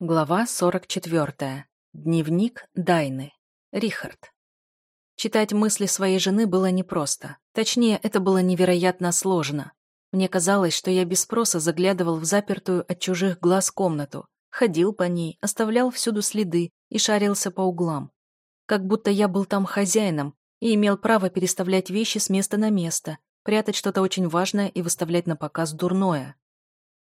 Глава 44. Дневник Дайны. Рихард. Читать мысли своей жены было непросто. Точнее, это было невероятно сложно. Мне казалось, что я без спроса заглядывал в запертую от чужих глаз комнату, ходил по ней, оставлял всюду следы и шарился по углам. Как будто я был там хозяином и имел право переставлять вещи с места на место, прятать что-то очень важное и выставлять на показ дурное.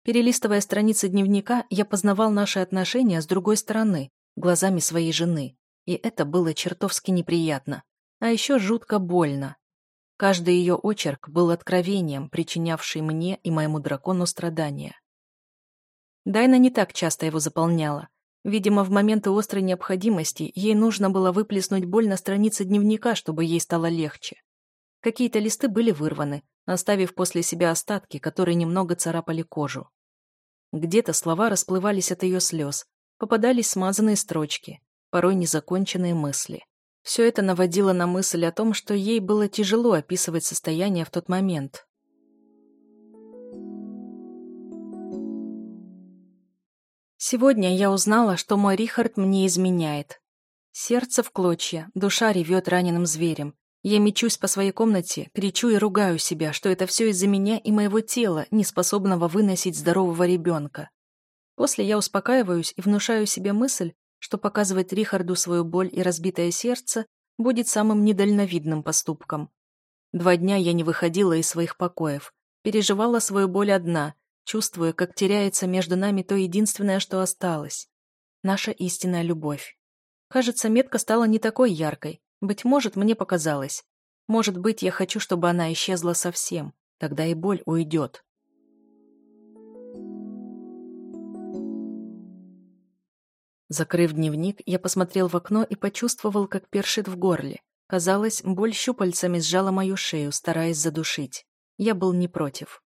Перелистывая страницы дневника, я познавал наши отношения с другой стороны, глазами своей жены. И это было чертовски неприятно. А еще жутко больно. Каждый ее очерк был откровением, причинявший мне и моему дракону страдания. Дайна не так часто его заполняла. Видимо, в моменты острой необходимости ей нужно было выплеснуть боль на странице дневника, чтобы ей стало легче. Какие-то листы были вырваны, оставив после себя остатки, которые немного царапали кожу. Где-то слова расплывались от ее слез, попадались смазанные строчки, порой незаконченные мысли. Все это наводило на мысль о том, что ей было тяжело описывать состояние в тот момент. Сегодня я узнала, что мой Рихард мне изменяет. Сердце в клочья, душа ревет раненым зверем, я мечусь по своей комнате, кричу и ругаю себя, что это все из-за меня и моего тела, не способного выносить здорового ребенка. После я успокаиваюсь и внушаю себе мысль, что показывать Рихарду свою боль и разбитое сердце будет самым недальновидным поступком. Два дня я не выходила из своих покоев, переживала свою боль одна, чувствуя, как теряется между нами то единственное, что осталось. Наша истинная любовь. Кажется, метка стала не такой яркой, быть может, мне показалось. Может быть, я хочу, чтобы она исчезла совсем. Тогда и боль уйдет. Закрыв дневник, я посмотрел в окно и почувствовал, как першит в горле. Казалось, боль щупальцами сжала мою шею, стараясь задушить. Я был не против.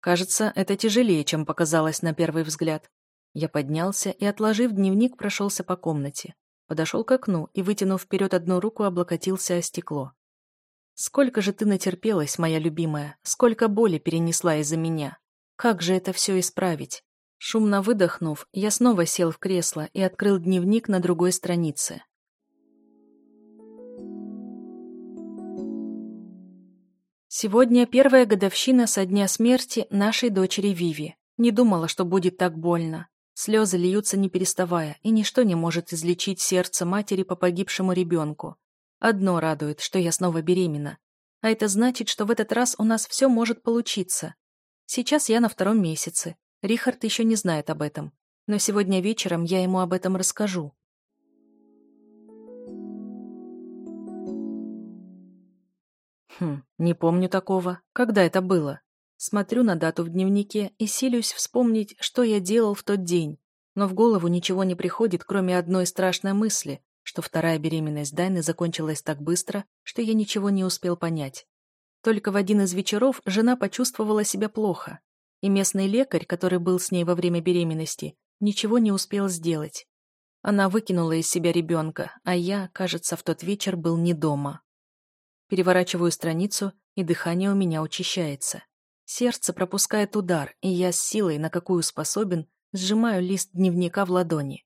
Кажется, это тяжелее, чем показалось на первый взгляд. Я поднялся и, отложив дневник, прошелся по комнате. Подошел к окну и, вытянув вперед одну руку, облокотился о стекло. «Сколько же ты натерпелась, моя любимая, сколько боли перенесла из-за меня. Как же это все исправить?» Шумно выдохнув, я снова сел в кресло и открыл дневник на другой странице. Сегодня первая годовщина со дня смерти нашей дочери Виви. Не думала, что будет так больно. Слезы льются не переставая, и ничто не может излечить сердце матери по погибшему ребенку. Одно радует, что я снова беременна. А это значит, что в этот раз у нас все может получиться. Сейчас я на втором месяце. Рихард еще не знает об этом. Но сегодня вечером я ему об этом расскажу. Хм, не помню такого. Когда это было? Смотрю на дату в дневнике и силюсь вспомнить, что я делал в тот день. Но в голову ничего не приходит, кроме одной страшной мысли, что вторая беременность Дайны закончилась так быстро, что я ничего не успел понять. Только в один из вечеров жена почувствовала себя плохо, и местный лекарь, который был с ней во время беременности, ничего не успел сделать. Она выкинула из себя ребенка, а я, кажется, в тот вечер был не дома. Переворачиваю страницу, и дыхание у меня учащается. Сердце пропускает удар, и я с силой, на какую способен, сжимаю лист дневника в ладони.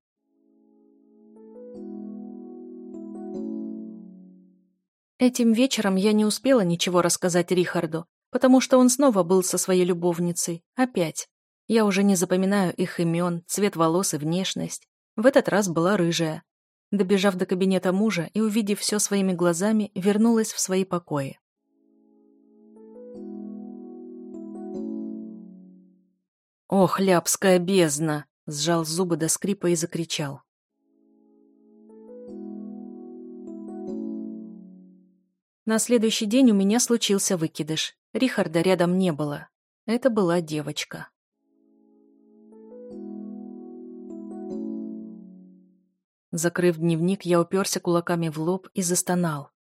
Этим вечером я не успела ничего рассказать Рихарду, потому что он снова был со своей любовницей. Опять. Я уже не запоминаю их имен, цвет волос и внешность. В этот раз была рыжая. Добежав до кабинета мужа и увидев все своими глазами, вернулась в свои покои. «Ох, ляпская бездна!» — сжал зубы до скрипа и закричал. На следующий день у меня случился выкидыш. Рихарда рядом не было. Это была девочка. Закрыв дневник, я уперся кулаками в лоб и застонал.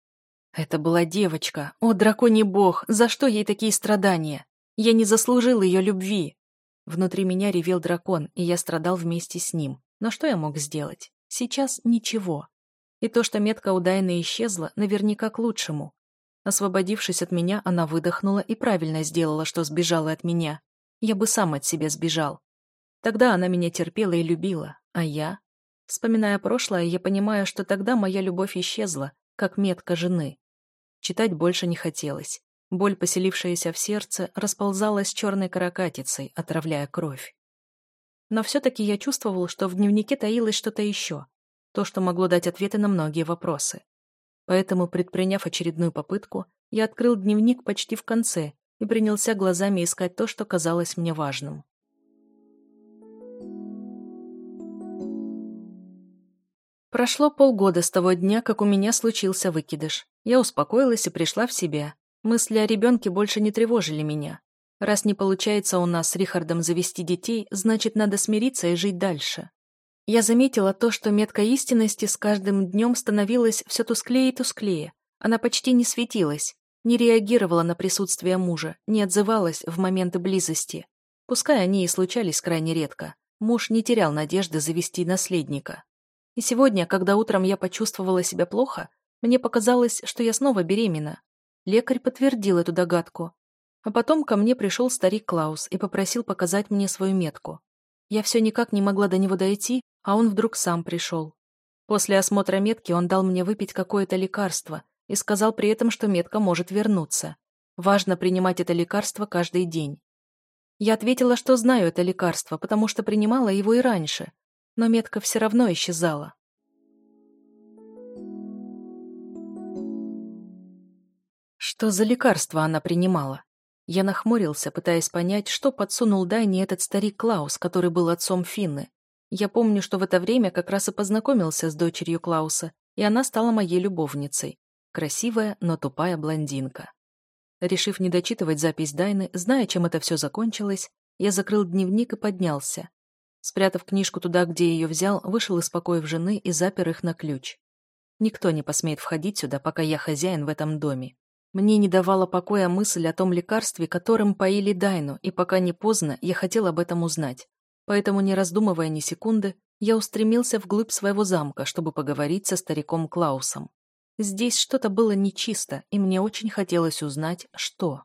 Это была девочка. О, драконий бог, за что ей такие страдания? Я не заслужил ее любви. Внутри меня ревел дракон, и я страдал вместе с ним. Но что я мог сделать? Сейчас ничего. И то, что метка у Дайны исчезла, наверняка к лучшему. Освободившись от меня, она выдохнула и правильно сделала, что сбежала от меня. Я бы сам от себя сбежал. Тогда она меня терпела и любила, а я... Вспоминая прошлое, я понимаю, что тогда моя любовь исчезла, как метка жены. Читать больше не хотелось. Боль, поселившаяся в сердце, расползалась черной каракатицей, отравляя кровь. Но все-таки я чувствовал, что в дневнике таилось что-то еще, то, что могло дать ответы на многие вопросы. Поэтому, предприняв очередную попытку, я открыл дневник почти в конце и принялся глазами искать то, что казалось мне важным. Прошло полгода с того дня, как у меня случился выкидыш. Я успокоилась и пришла в себя. Мысли о ребенке больше не тревожили меня. Раз не получается у нас с Рихардом завести детей, значит, надо смириться и жить дальше. Я заметила то, что метка истинности с каждым днем становилась все тусклее и тусклее. Она почти не светилась, не реагировала на присутствие мужа, не отзывалась в моменты близости. Пускай они и случались крайне редко. Муж не терял надежды завести наследника. И сегодня, когда утром я почувствовала себя плохо, мне показалось, что я снова беременна. Лекарь подтвердил эту догадку, а потом ко мне пришел старик Клаус и попросил показать мне свою метку. Я все никак не могла до него дойти, а он вдруг сам пришел. После осмотра метки он дал мне выпить какое-то лекарство и сказал при этом, что метка может вернуться. Важно принимать это лекарство каждый день. Я ответила, что знаю это лекарство, потому что принимала его и раньше, но метка все равно исчезала. Что за лекарство она принимала? Я нахмурился, пытаясь понять, что подсунул Дайне этот старик Клаус, который был отцом Финны. Я помню, что в это время как раз и познакомился с дочерью Клауса, и она стала моей любовницей. Красивая, но тупая блондинка. Решив не дочитывать запись Дайны, зная, чем это все закончилось, я закрыл дневник и поднялся. Спрятав книжку туда, где ее взял, вышел из покоев жены и запер их на ключ. Никто не посмеет входить сюда, пока я хозяин в этом доме. Мне не давала покоя мысль о том лекарстве, которым поили Дайну, и пока не поздно, я хотел об этом узнать. Поэтому, не раздумывая ни секунды, я устремился вглубь своего замка, чтобы поговорить со стариком Клаусом. Здесь что-то было нечисто, и мне очень хотелось узнать, что.